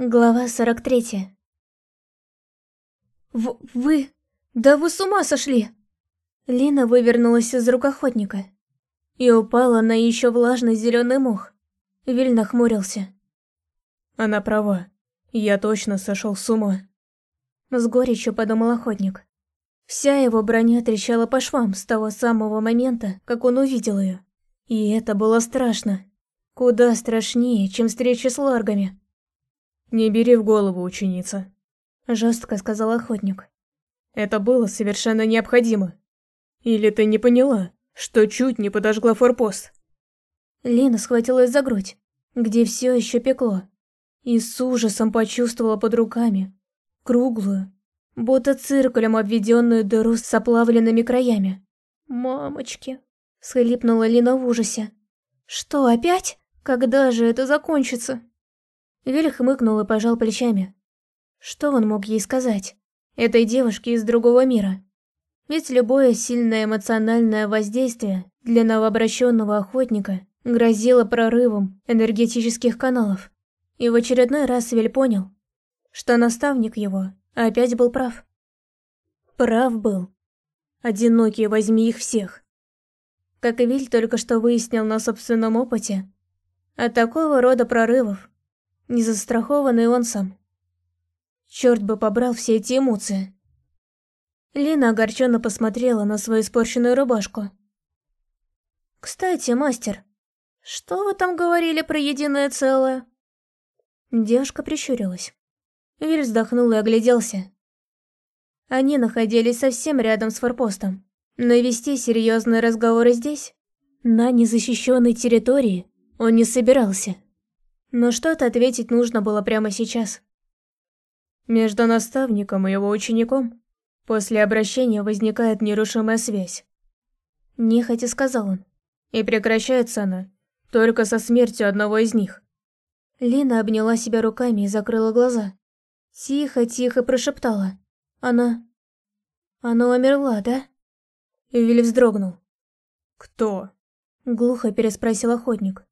Глава 43 в «Вы... Да вы с ума сошли!» Лина вывернулась из рук охотника и упала на еще влажный зеленый мох. Виль нахмурился. Она права. Я точно сошел с ума. С горечью подумал охотник. Вся его броня трещала по швам с того самого момента, как он увидел ее. И это было страшно. Куда страшнее, чем встреча с ларгами. «Не бери в голову, ученица», – жестко сказал охотник. «Это было совершенно необходимо. Или ты не поняла, что чуть не подожгла форпост?» Лина схватилась за грудь, где все еще пекло, и с ужасом почувствовала под руками круглую, будто циркулем обведенную дыру с оплавленными краями. «Мамочки!» – схлипнула Лина в ужасе. «Что, опять? Когда же это закончится?» Виль хмыкнул и пожал плечами. Что он мог ей сказать? Этой девушке из другого мира. Ведь любое сильное эмоциональное воздействие для новообращенного охотника грозило прорывом энергетических каналов. И в очередной раз Виль понял, что наставник его опять был прав. Прав был. Одинокий возьми их всех. Как и Виль только что выяснил на собственном опыте, от такого рода прорывов не застрахованный он сам. Черт бы побрал все эти эмоции. Лина огорченно посмотрела на свою испорченную рубашку. «Кстати, мастер, что вы там говорили про единое целое?» Девушка прищурилась. Виль вздохнул и огляделся. Они находились совсем рядом с форпостом, но вести серьезные разговоры здесь, на незащищенной территории, он не собирался. Но что-то ответить нужно было прямо сейчас. Между наставником и его учеником после обращения возникает нерушимая связь. Нехотя сказал он. И прекращается она только со смертью одного из них. Лина обняла себя руками и закрыла глаза. Тихо-тихо прошептала. Она... Она умерла, да? Вилли вздрогнул. «Кто?» Глухо переспросил охотник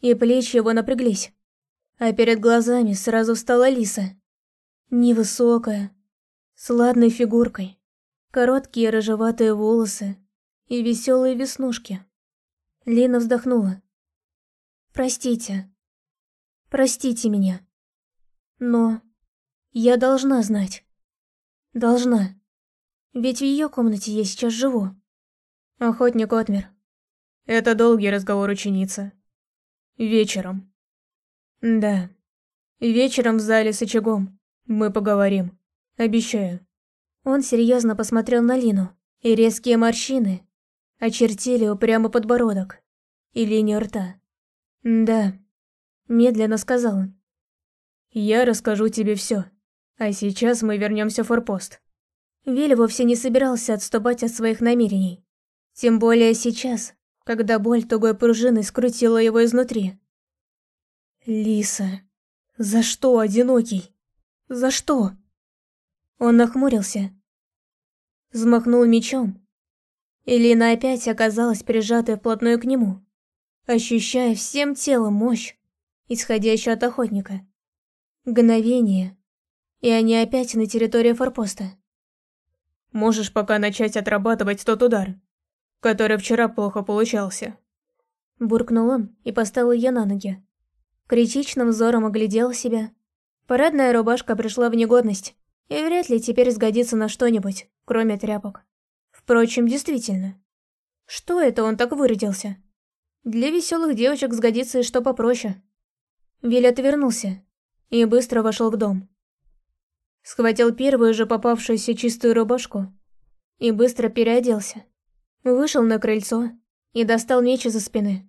и плечи его напряглись. А перед глазами сразу встала Лиса. Невысокая, с ладной фигуркой, короткие рыжеватые волосы и веселые веснушки. Лина вздохнула. «Простите. Простите меня. Но я должна знать. Должна. Ведь в ее комнате я сейчас живу». Охотник отмер. «Это долгий разговор, ученица. Вечером. Да. Вечером в зале с очагом. Мы поговорим. Обещаю. Он серьезно посмотрел на Лину, и резкие морщины очертили упрямо подбородок и линию рта. Да. Медленно сказал он. Я расскажу тебе все. А сейчас мы вернемся в форпост. Виль вовсе не собирался отступать от своих намерений. Тем более сейчас, когда боль тугой пружиной скрутила его изнутри. «Лиса, за что одинокий? За что?» Он нахмурился, взмахнул мечом, и Лина опять оказалась прижатой вплотную к нему, ощущая всем телом мощь, исходящую от охотника. Мгновение, и они опять на территории форпоста. «Можешь пока начать отрабатывать тот удар, который вчера плохо получался. Буркнул он и поставил ее на ноги. Критичным взором оглядел себя. Парадная рубашка пришла в негодность, и вряд ли теперь сгодится на что-нибудь, кроме тряпок. Впрочем, действительно. Что это он так вырядился? Для веселых девочек сгодится и что попроще. Виль отвернулся и быстро вошел в дом. Схватил первую же попавшуюся чистую рубашку и быстро переоделся. Вышел на крыльцо и достал меч из-за спины.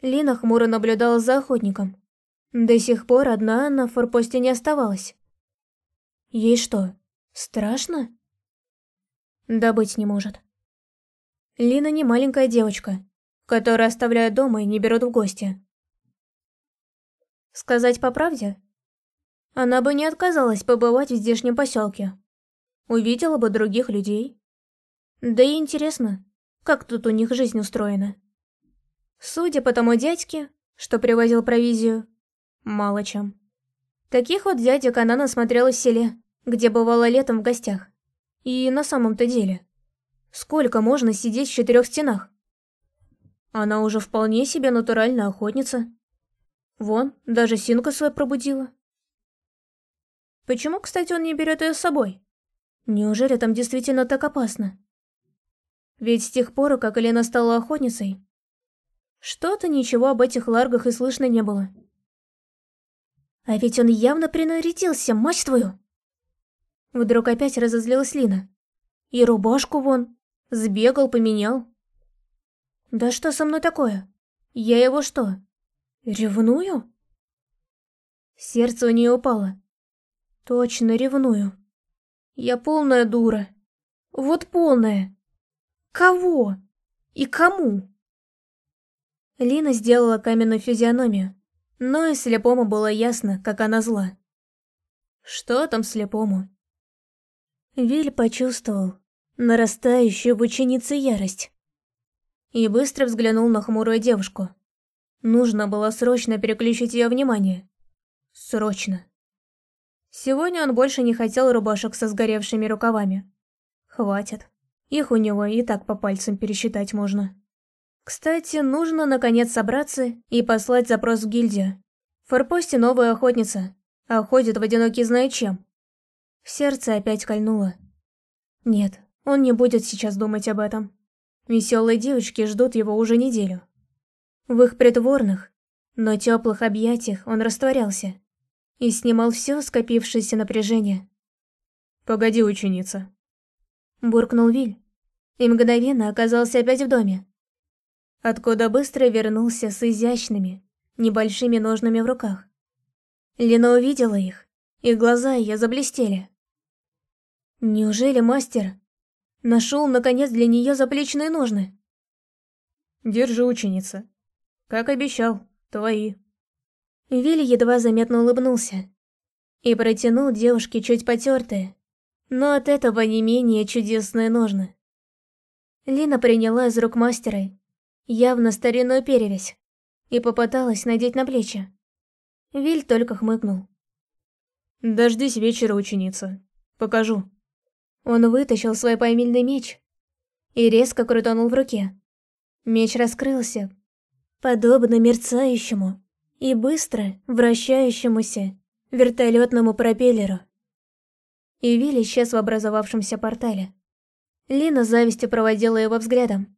Лина хмуро наблюдала за охотником. До сих пор одна на форпосте не оставалась. Ей что, страшно? Да быть не может. Лина не маленькая девочка, которую оставляют дома и не берут в гости. Сказать по правде, она бы не отказалась побывать в здешнем поселке. Увидела бы других людей. Да и интересно, как тут у них жизнь устроена. Судя по тому дядьке, что привозил провизию, мало чем. Таких вот дядек она насмотрелась в селе, где бывала летом в гостях. И на самом-то деле, сколько можно сидеть в четырех стенах? Она уже вполне себе натуральная охотница. Вон, даже Синка свой пробудила. Почему, кстати, он не берет ее с собой? Неужели там действительно так опасно? Ведь с тех пор, как Елена стала охотницей, что-то ничего об этих ларгах и слышно не было. А ведь он явно принарядился, мать твою! Вдруг опять разозлилась Лина. И рубашку вон, сбегал, поменял. Да что со мной такое? Я его что, ревную? Сердце у нее упало. Точно ревную. Я полная дура. Вот полная. Кого? И кому? Лина сделала каменную физиономию, но и слепому было ясно, как она зла. Что там слепому? Виль почувствовал нарастающую в ученице ярость и быстро взглянул на хмурую девушку. Нужно было срочно переключить ее внимание. Срочно. Сегодня он больше не хотел рубашек со сгоревшими рукавами. Хватит. Их у него и так по пальцам пересчитать можно. Кстати, нужно наконец собраться и послать запрос в гильдию. В форпосте новая охотница, а ходит в одинокий знает чем. В сердце опять кольнуло. Нет, он не будет сейчас думать об этом. Веселые девочки ждут его уже неделю. В их притворных, но теплых объятиях он растворялся и снимал все скопившееся напряжение. «Погоди, ученица», — буркнул Виль, и мгновенно оказался опять в доме, откуда быстро вернулся с изящными, небольшими ножными в руках. Лена увидела их, и глаза ее заблестели. Неужели мастер Нашел, наконец, для нее заплечные ножны. Держи, ученица. Как обещал, твои. Вилли едва заметно улыбнулся и протянул девушке чуть потертые, но от этого не менее чудесные ножны. Лина приняла из рук мастера явно старинную перевязь и попыталась надеть на плечи. Виль только хмыкнул. «Дождись вечера, ученица. Покажу». Он вытащил свой поймельный меч и резко крутанул в руке. Меч раскрылся, подобно мерцающему и быстро вращающемуся вертолетному пропеллеру. И Вилли исчез в образовавшемся портале. Лина завистью проводила его взглядом.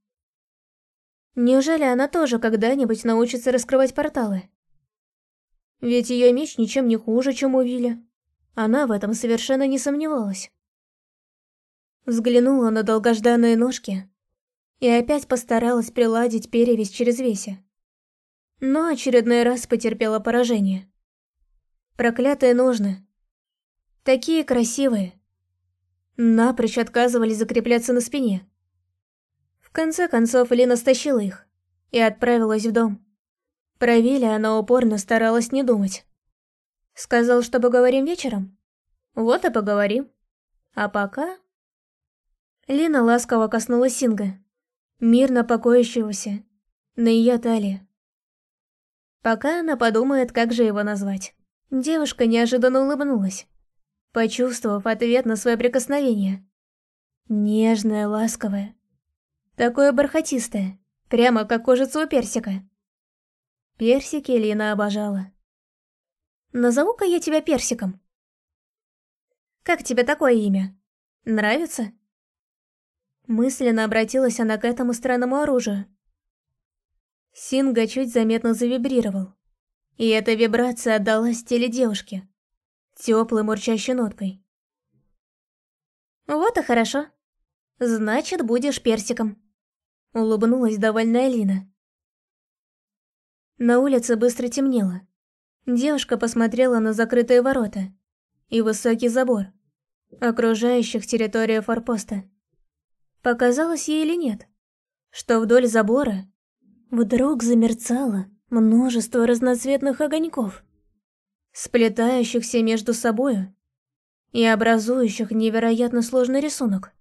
Неужели она тоже когда-нибудь научится раскрывать порталы? Ведь ее меч ничем не хуже, чем у Вилли. Она в этом совершенно не сомневалась. Взглянула на долгожданные ножки и опять постаралась приладить перевязь через веси. Но очередной раз потерпела поражение. Проклятые ножны. Такие красивые. Напрочь отказывались закрепляться на спине. В конце концов, Лина стащила их и отправилась в дом. Про Виля она упорно старалась не думать. Сказал, что поговорим вечером? Вот и поговорим. А пока... Лина ласково коснулась Синга, мирно покоящегося, на ее талии. Пока она подумает, как же его назвать. Девушка неожиданно улыбнулась, почувствовав ответ на свое прикосновение. Нежное, ласковое. Такое бархатистое, прямо как кожица у персика. Персики Лина обожала. Назову-ка я тебя Персиком. Как тебе такое имя? Нравится? Мысленно обратилась она к этому странному оружию. Синга чуть заметно завибрировал. И эта вибрация отдалась теле девушки. Теплой мурчащей ноткой. «Вот и хорошо. Значит, будешь персиком», — улыбнулась довольная Лина. На улице быстро темнело. Девушка посмотрела на закрытые ворота и высокий забор, окружающих территорию форпоста. Показалось ей или нет, что вдоль забора вдруг замерцало множество разноцветных огоньков, сплетающихся между собою и образующих невероятно сложный рисунок.